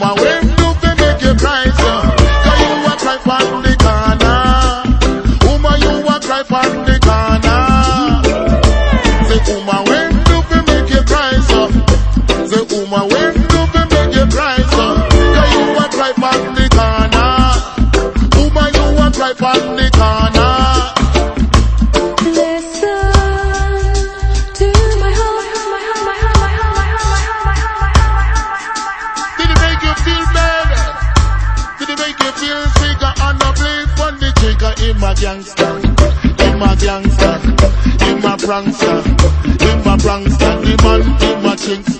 woman, when do fi make you so? 'Cause you a cry from the corner. You a cry from the corner. Say, make you cry, so? Say, make you so? 'Cause you a cry from the prankster. Him a prankster, the man, him a jinx.